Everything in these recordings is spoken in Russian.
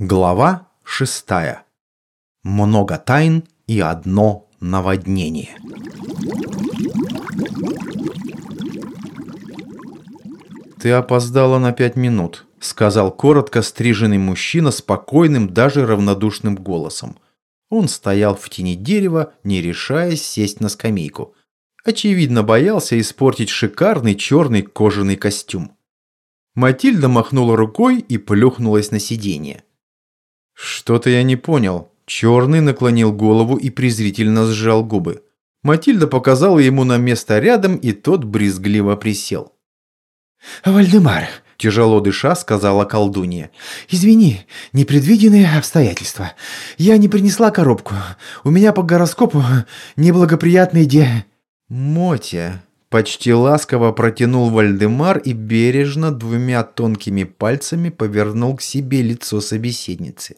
Глава шестая. Много тайн и одно наводнение. «Ты опоздала на пять минут», — сказал коротко стриженный мужчина спокойным, даже равнодушным голосом. Он стоял в тени дерева, не решаясь сесть на скамейку. Очевидно, боялся испортить шикарный черный кожаный костюм. Матильда махнула рукой и плюхнулась на сиденье. «Что-то я не понял». Черный наклонил голову и презрительно сжал губы. Матильда показала ему на место рядом, и тот брезгливо присел. «Вальдемар», – тяжело дыша, сказала колдунья. «Извини, непредвиденные обстоятельства. Я не принесла коробку. У меня по гороскопу неблагоприятный де...» «Мотя», – почти ласково протянул Вальдемар и бережно двумя тонкими пальцами повернул к себе лицо собеседницы.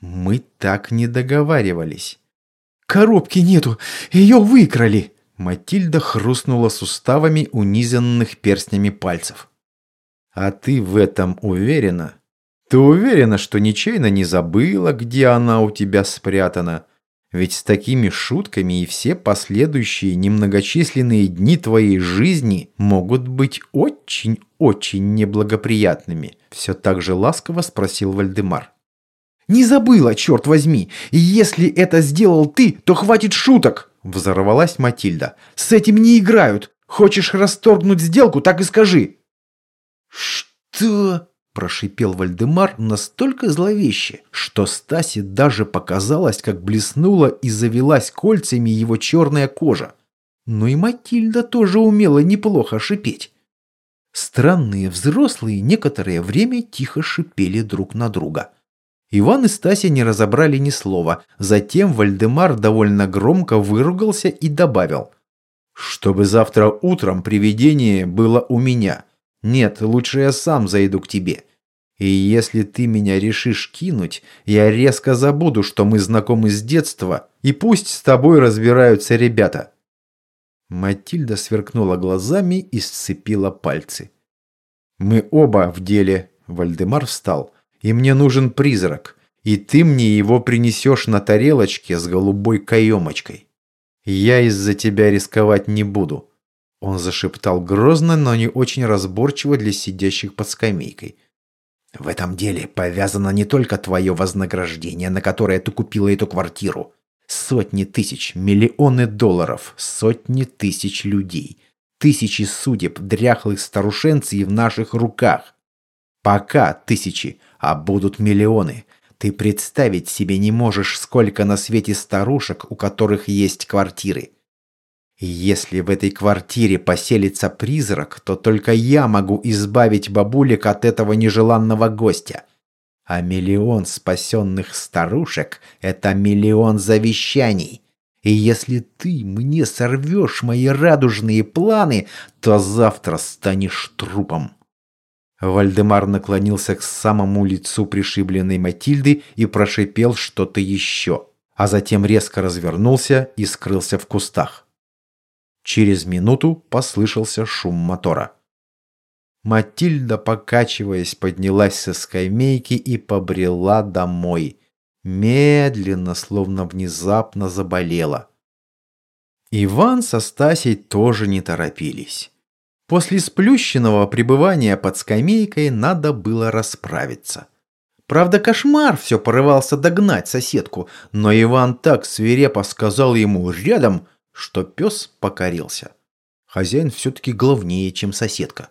Мы так не договаривались. Коробки нету, ее выкрали. Матильда хрустнула суставами унизанных перстнями пальцев. А ты в этом уверена? Ты уверена, что нечаянно не забыла, где она у тебя спрятана? Ведь с такими шутками и все последующие немногочисленные дни твоей жизни могут быть очень-очень неблагоприятными. Все так же ласково спросил Вальдемар. Не забыла, черт возьми. И если это сделал ты, то хватит шуток. Взорвалась Матильда. С этим не играют. Хочешь расторгнуть сделку, так и скажи. Что? Прошипел Вальдемар настолько зловеще, что Стасе даже показалось, как блеснула и завелась кольцами его черная кожа. Но и Матильда тоже умела неплохо шипеть. Странные взрослые некоторое время тихо шипели друг на друга. Иван и Стася не разобрали ни слова. Затем Вальдемар довольно громко выругался и добавил. «Чтобы завтра утром привидение было у меня. Нет, лучше я сам зайду к тебе. И если ты меня решишь кинуть, я резко забуду, что мы знакомы с детства, и пусть с тобой разбираются ребята». Матильда сверкнула глазами и сцепила пальцы. «Мы оба в деле», — Вальдемар встал и мне нужен призрак, и ты мне его принесешь на тарелочке с голубой каемочкой. Я из-за тебя рисковать не буду». Он зашептал грозно, но не очень разборчиво для сидящих под скамейкой. «В этом деле повязано не только твое вознаграждение, на которое ты купила эту квартиру. Сотни тысяч, миллионы долларов, сотни тысяч людей, тысячи судеб, дряхлых старушенций в наших руках. Пока тысячи, а будут миллионы. Ты представить себе не можешь, сколько на свете старушек, у которых есть квартиры. И если в этой квартире поселится призрак, то только я могу избавить бабулек от этого нежеланного гостя. А миллион спасенных старушек – это миллион завещаний. И если ты мне сорвешь мои радужные планы, то завтра станешь трупом. Вальдемар наклонился к самому лицу пришибленной Матильды и прошипел что-то еще, а затем резко развернулся и скрылся в кустах. Через минуту послышался шум мотора. Матильда, покачиваясь, поднялась со скамейки и побрела домой. Медленно, словно внезапно заболела. Иван со Стасей тоже не торопились. После сплющенного пребывания под скамейкой надо было расправиться. Правда, кошмар все порывался догнать соседку, но Иван так свирепо сказал ему рядом, что пес покорился. Хозяин все-таки главнее, чем соседка.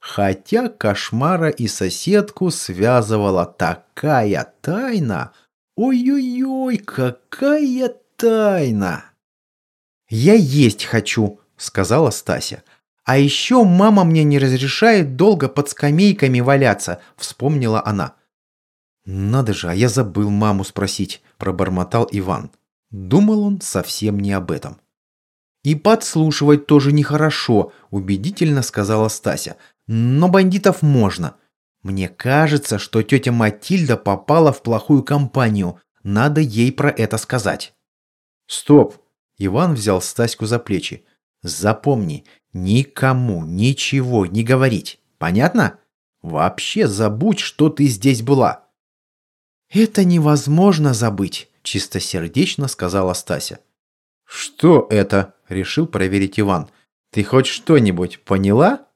Хотя кошмара и соседку связывала такая тайна. Ой-ой-ой, какая тайна! «Я есть хочу», — сказала Стася. «А еще мама мне не разрешает долго под скамейками валяться», – вспомнила она. «Надо же, а я забыл маму спросить», – пробормотал Иван. Думал он совсем не об этом. «И подслушивать тоже нехорошо», – убедительно сказала Стася. «Но бандитов можно. Мне кажется, что тетя Матильда попала в плохую компанию. Надо ей про это сказать». «Стоп!» – Иван взял Стаську за плечи. «Запомни, Никому ничего не говорить. Понятно? Вообще забудь, что ты здесь была. «Это невозможно забыть», – чистосердечно сказала Стася. «Что это?» – решил проверить Иван. «Ты хоть что-нибудь поняла?»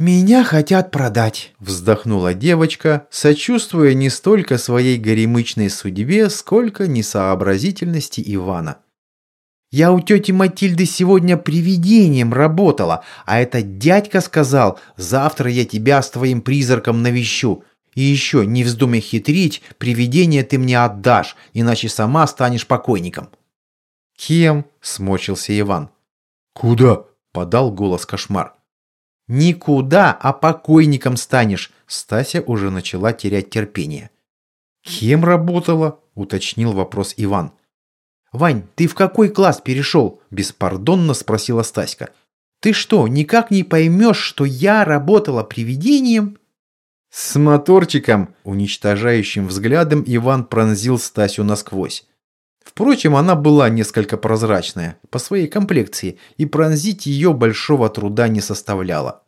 «Меня хотят продать», – вздохнула девочка, сочувствуя не столько своей горемычной судьбе, сколько несообразительности Ивана. «Я у тети Матильды сегодня привидением работала, а этот дядька сказал, завтра я тебя с твоим призраком навещу. И еще не вздумай хитрить, привидение ты мне отдашь, иначе сама станешь покойником». «Кем?» – смочился Иван. «Куда?» – подал голос кошмар. «Никуда, а покойником станешь!» Стася уже начала терять терпение. «Кем работала?» – уточнил вопрос Иван. «Вань, ты в какой класс перешел?» – беспардонно спросила Стаська. «Ты что, никак не поймешь, что я работала привидением?» «С моторчиком!» – уничтожающим взглядом Иван пронзил Стасю насквозь. Впрочем, она была несколько прозрачная по своей комплекции, и пронзить ее большого труда не составляло.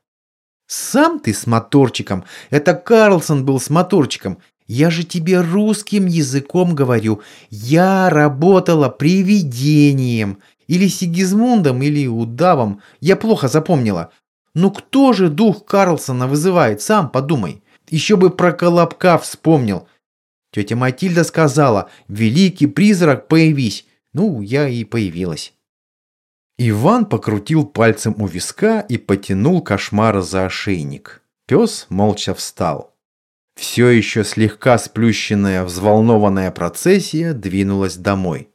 «Сам ты с моторчиком! Это Карлсон был с моторчиком! Я же тебе русским языком говорю! Я работала привидением! Или Сигизмундом, или удавом! Я плохо запомнила! Ну кто же дух Карлсона вызывает, сам подумай! Еще бы про Колобка вспомнил!» Тетя Матильда сказала «Великий призрак, появись!» Ну, я и появилась. Иван покрутил пальцем у виска и потянул кошмара за ошейник. Пес молча встал. Все еще слегка сплющенная, взволнованная процессия двинулась домой.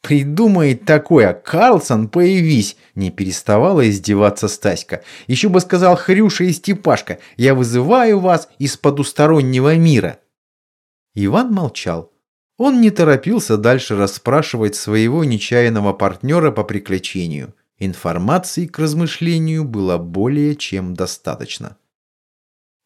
«Придумает такое, Карлсон, появись!» Не переставала издеваться Стаська. «Еще бы сказал Хрюша и Степашка, я вызываю вас из потустороннего мира!» Иван молчал. Он не торопился дальше расспрашивать своего нечаянного партнера по приключению. Информации к размышлению было более чем достаточно.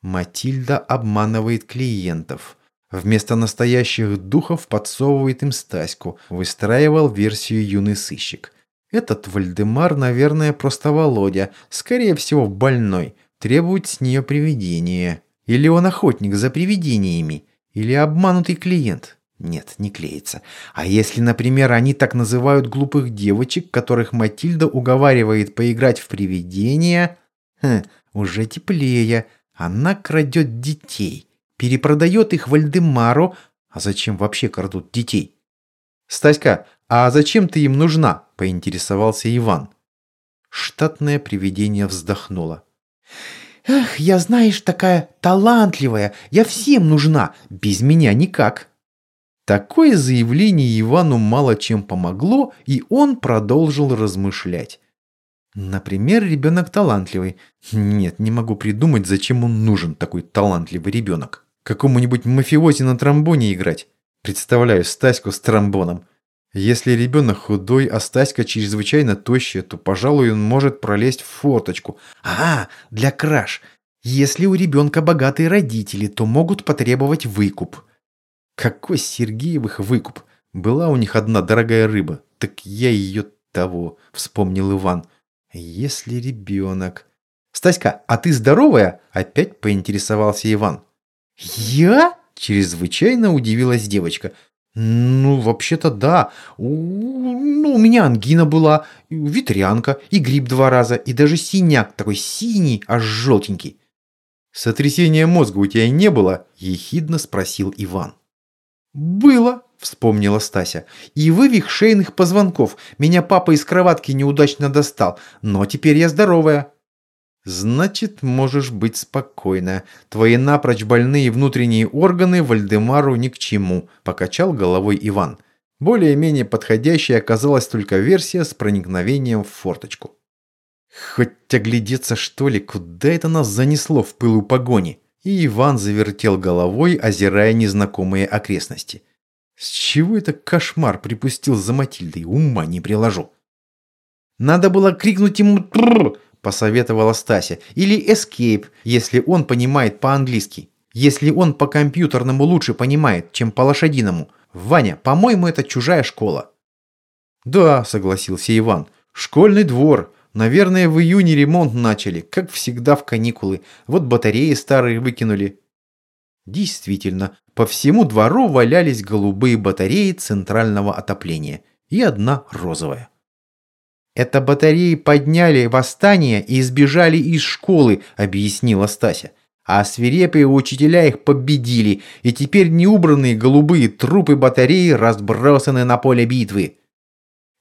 Матильда обманывает клиентов. Вместо настоящих духов подсовывает им Стаську, выстраивал версию юный сыщик. Этот Вальдемар, наверное, просто Володя, скорее всего, больной, требует с нее привидения. Или он охотник за привидениями. Или обманутый клиент? Нет, не клеится. А если, например, они так называют глупых девочек, которых Матильда уговаривает поиграть в привидения? Хм, уже теплее. Она крадет детей. Перепродает их Вальдемару. А зачем вообще крадут детей? «Стаська, а зачем ты им нужна?» – поинтересовался Иван. Штатное привидение вздохнуло. «Эх, я, знаешь, такая талантливая, я всем нужна, без меня никак». Такое заявление Ивану мало чем помогло, и он продолжил размышлять. Например, ребенок талантливый. Нет, не могу придумать, зачем он нужен, такой талантливый ребенок. Какому-нибудь мафиози на тромбоне играть. Представляю Стаську с тромбоном. Если ребенок худой, а Стаська чрезвычайно тощая, то, пожалуй, он может пролезть в форточку. А, для краж. Если у ребенка богатые родители, то могут потребовать выкуп. Какой Сергеевых выкуп? Была у них одна дорогая рыба. Так я ее того, вспомнил Иван. Если ребенок... Стаська, а ты здоровая? Опять поинтересовался Иван. Я? Чрезвычайно удивилась девочка. «Ну, вообще-то да. Ну, у меня ангина была, ветрянка, и грипп два раза, и даже синяк такой синий, аж желтенький». «Сотрясения мозга у тебя не было?» – ехидно спросил Иван. «Было», – вспомнила Стася. «И вывих шейных позвонков. Меня папа из кроватки неудачно достал, но теперь я здоровая». «Значит, можешь быть спокойна. Твои напрочь больные внутренние органы Вальдемару ни к чему», – покачал головой Иван. Более-менее подходящей оказалась только версия с проникновением в форточку. «Хоть оглядеться, что ли, куда это нас занесло в пылу погони?» И Иван завертел головой, озирая незнакомые окрестности. «С чего это кошмар припустил за Матильдой? Ума не приложу». «Надо было крикнуть ему «Трррр!» посоветовала Стася. Или Escape, если он понимает по-английски. Если он по компьютерному лучше понимает, чем по лошадиному. Ваня, по-моему, это чужая школа. Да, согласился Иван. Школьный двор. Наверное, в июне ремонт начали, как всегда в каникулы. Вот батареи старые выкинули. Действительно, по всему двору валялись голубые батареи центрального отопления и одна розовая. «Это батареи подняли восстание и сбежали из школы», — объяснила Стася. «А свирепые учителя их победили, и теперь неубранные голубые трупы батареи разбросаны на поле битвы».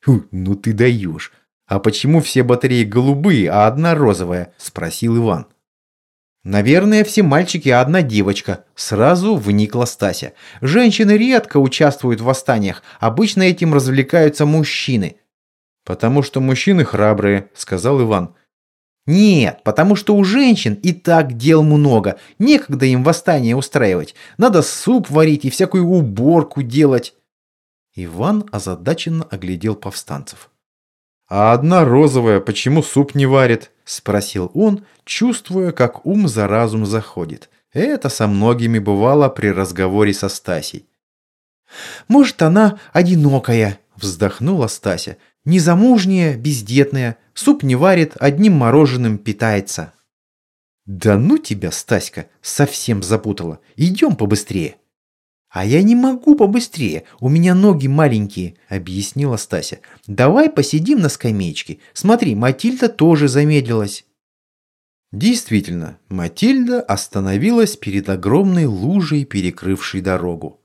«Фу, ну ты даешь! А почему все батареи голубые, а одна розовая?» – спросил Иван. «Наверное, все мальчики, а одна девочка», – сразу вникла Стася. «Женщины редко участвуют в восстаниях, обычно этим развлекаются мужчины». «Потому что мужчины храбрые», — сказал Иван. «Нет, потому что у женщин и так дел много. Некогда им восстание устраивать. Надо суп варить и всякую уборку делать». Иван озадаченно оглядел повстанцев. «А одна розовая почему суп не варит?» – спросил он, чувствуя, как ум за разум заходит. Это со многими бывало при разговоре со Стасей. «Может, она одинокая», – вздохнула Стася. Незамужняя, бездетная, суп не варит, одним мороженым питается. Да ну тебя, Стаська, совсем запутала. Идем побыстрее. А я не могу побыстрее, у меня ноги маленькие, объяснила Стася. Давай посидим на скамеечке. Смотри, Матильда тоже замедлилась. Действительно, Матильда остановилась перед огромной лужей, перекрывшей дорогу.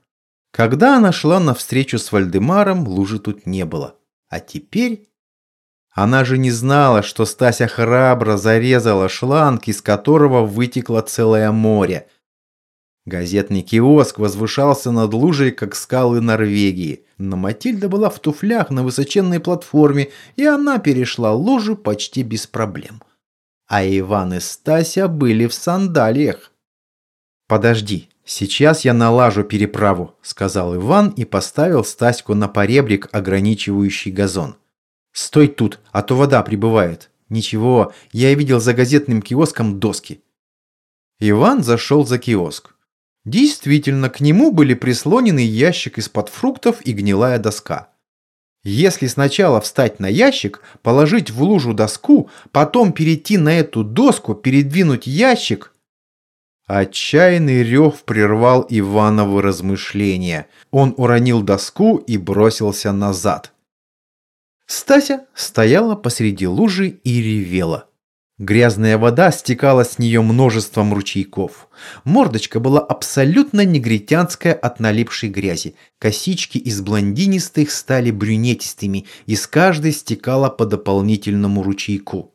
Когда она шла навстречу с Вальдемаром, лужи тут не было. А теперь... Она же не знала, что Стася храбро зарезала шланг, из которого вытекло целое море. Газетный киоск возвышался над лужей, как скалы Норвегии. Но Матильда была в туфлях на высоченной платформе, и она перешла лужу почти без проблем. А Иван и Стася были в сандалиях. «Подожди, «Сейчас я налажу переправу», — сказал Иван и поставил Стаську на поребрик, ограничивающий газон. «Стой тут, а то вода прибывает». «Ничего, я видел за газетным киоском доски». Иван зашел за киоск. Действительно, к нему были прислонены ящик из-под фруктов и гнилая доска. Если сначала встать на ящик, положить в лужу доску, потом перейти на эту доску, передвинуть ящик, Отчаянный рев прервал Ивановы размышления. Он уронил доску и бросился назад. Стася стояла посреди лужи и ревела. Грязная вода стекала с нее множеством ручейков. Мордочка была абсолютно негритянская от налипшей грязи. Косички из блондинистых стали брюнетистыми, и с каждой стекала по дополнительному ручейку.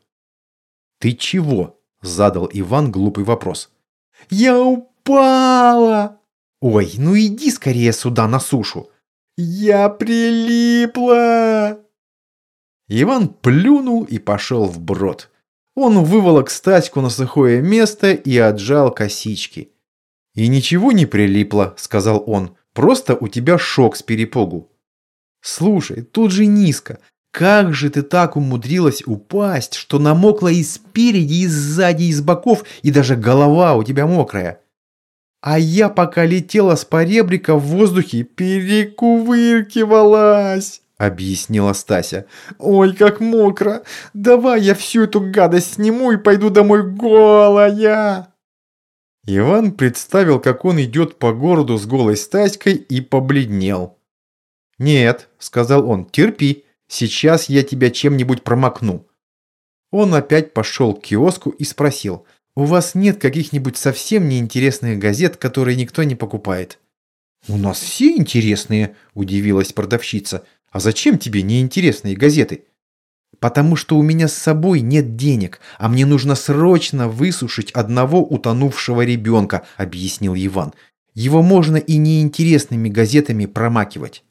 «Ты чего?» – задал Иван глупый вопрос. Я упала!» «Ой, ну иди скорее сюда на сушу!» «Я прилипла!» Иван плюнул и пошел вброд. Он выволок Стаську на сухое место и отжал косички. «И ничего не прилипло», — сказал он. «Просто у тебя шок с перепугу». «Слушай, тут же низко. Как же ты так умудрилась упасть, что намокла и спереди, и сзади, и с боков, и даже голова у тебя мокрая? А я пока летела с поребрика в воздухе, перекувыркивалась, объяснила Стася. Ой, как мокро. Давай я всю эту гадость сниму и пойду домой голая. Иван представил, как он идет по городу с голой Стаськой и побледнел. «Нет», — сказал он, — «терпи, Сейчас я тебя чем-нибудь промокну». Он опять пошел к киоску и спросил, «У вас нет каких-нибудь совсем неинтересных газет, которые никто не покупает?» «У нас все интересные», – удивилась продавщица. «А зачем тебе неинтересные газеты?» «Потому что у меня с собой нет денег, а мне нужно срочно высушить одного утонувшего ребенка», – объяснил Иван. «Его можно и неинтересными газетами промакивать».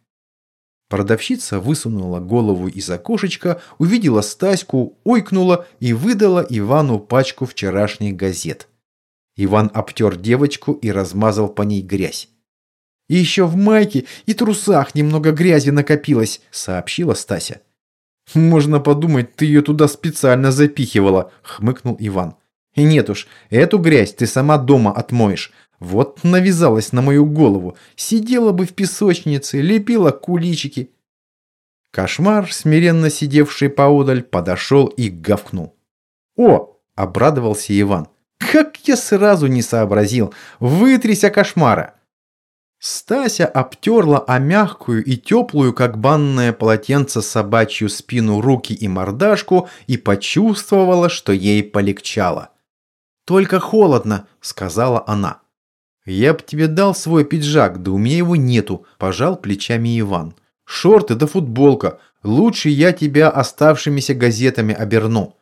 Продавщица высунула голову из окошечка, увидела Стаську, ойкнула и выдала Ивану пачку вчерашних газет. Иван обтер девочку и размазал по ней грязь. «И еще в майке и трусах немного грязи накопилось», — сообщила Стася. «Можно подумать, ты ее туда специально запихивала», — хмыкнул Иван. «И нет уж, эту грязь ты сама дома отмоешь. Вот навязалась на мою голову. Сидела бы в песочнице, лепила куличики. Кошмар, смиренно сидевший поодаль, подошел и гавкнул. «О!» – обрадовался Иван. «Как я сразу не сообразил! Вытрися кошмара!» Стася обтерла о мягкую и теплую, как банное полотенце, собачью спину, руки и мордашку и почувствовала, что ей полегчало. «Только холодно», — сказала она. «Я б тебе дал свой пиджак, да у меня его нету», – пожал плечами Иван. «Шорты да футболка. Лучше я тебя оставшимися газетами оберну».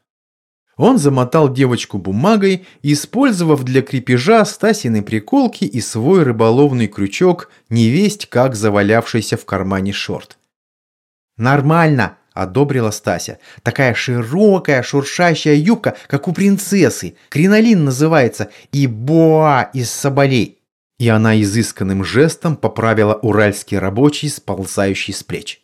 Он замотал девочку бумагой, использовав для крепежа Стасины приколки и свой рыболовный крючок, невесть как завалявшийся в кармане шорт. «Нормально!» – одобрила Стася. «Такая широкая, шуршащая юбка, как у принцессы. Кринолин называется. И боа из соболей». И она изысканным жестом поправила уральский рабочий, сползающий с плеч.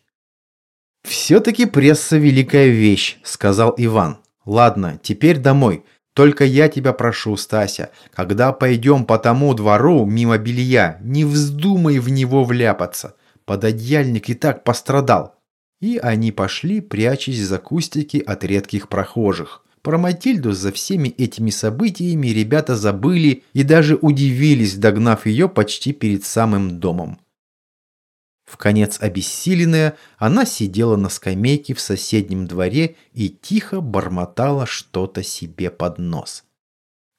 «Все-таки пресса – великая вещь», – сказал Иван. «Ладно, теперь домой. Только я тебя прошу, Стася, когда пойдем по тому двору мимо белья, не вздумай в него вляпаться. Пододеяльник и так пострадал. И они пошли, прячась за кустики от редких прохожих. Про Матильду за всеми этими событиями ребята забыли и даже удивились, догнав ее почти перед самым домом. В конец обессиленная, она сидела на скамейке в соседнем дворе и тихо бормотала что-то себе под нос.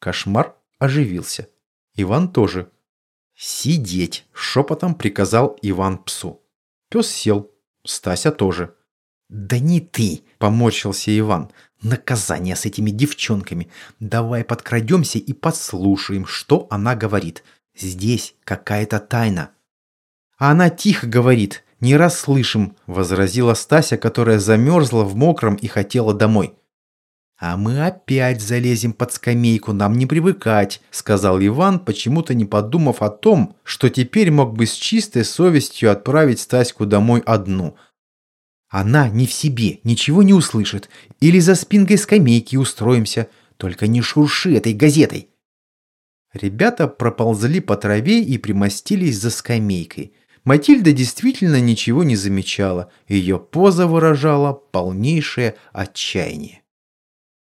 Кошмар оживился. Иван тоже. «Сидеть!» – шепотом приказал Иван псу. Пес сел, Стася тоже. «Да не ты!» – поморщился Иван. «Наказание с этими девчонками. Давай подкрадемся и послушаем, что она говорит. Здесь какая-то тайна». «А она тихо говорит, не расслышим», – возразила Стася, которая замерзла в мокром и хотела домой. «А мы опять залезем под скамейку, нам не привыкать», – сказал Иван, почему-то не подумав о том, что теперь мог бы с чистой совестью отправить Стаську домой одну. «Она не в себе, ничего не услышит. Или за спинкой скамейки устроимся. Только не шурши этой газетой». Ребята проползли по траве и примостились за скамейкой. Матильда действительно ничего не замечала. Ее поза выражала полнейшее отчаяние.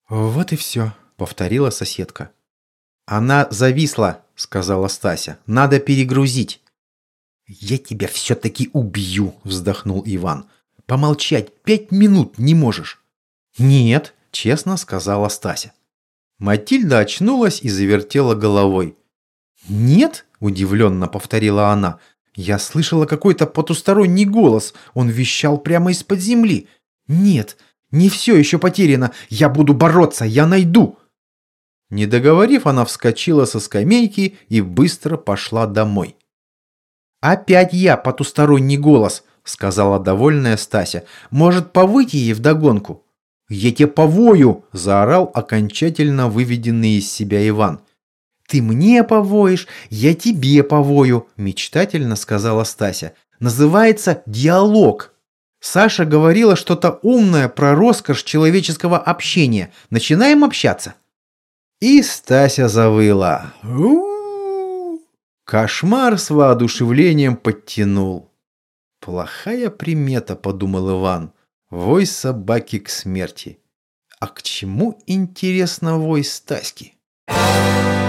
«Вот и все», — повторила соседка. «Она зависла», — сказала Стася. «Надо перегрузить». «Я тебя все-таки убью», — вздохнул Иван. «Помолчать пять минут не можешь». «Нет», — честно сказала Стася. Матильда очнулась и завертела головой. «Нет?» – удивленно повторила она. «Я слышала какой-то потусторонний голос. Он вещал прямо из-под земли. Нет, не все еще потеряно. Я буду бороться, я найду. Не договорив, она вскочила со скамейки и быстро пошла домой. «Опять я, потусторонний голос», — сказала довольная Стася. «Может, повыть ей вдогонку?» «Я тебе повою!» – заорал окончательно выведенный из себя Иван. «Ты мне повоешь, я тебе повою», – мечтательно сказала Стася. «Называется диалог». Саша говорила что-то умное про роскошь человеческого общения. Начинаем общаться?» И Стася завыла. Кошмар с воодушевлением подтянул. «Плохая примета», — подумал Иван. «Вой собаки к смерти». «А к чему, интересно, вой Стаськи?» Thank